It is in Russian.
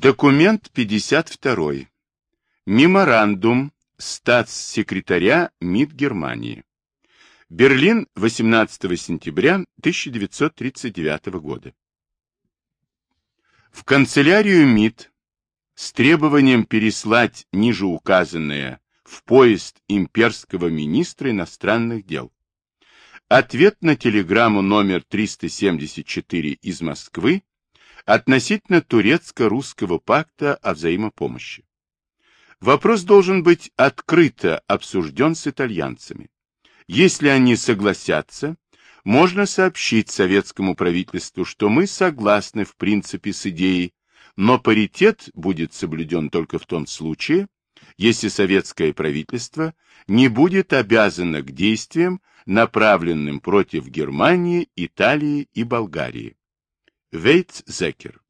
Документ 52. Меморандум статс-секретаря МИД Германии. Берлин, 18 сентября 1939 года. В канцелярию МИД с требованием переслать нижеуказанное в поезд имперского министра иностранных дел. Ответ на телеграмму номер 374 из Москвы относительно турецко-русского пакта о взаимопомощи. Вопрос должен быть открыто обсужден с итальянцами. Если они согласятся, можно сообщить советскому правительству, что мы согласны в принципе с идеей, но паритет будет соблюден только в том случае, если советское правительство не будет обязано к действиям, направленным против Германии, Италии и Болгарии. Вейтс Зекер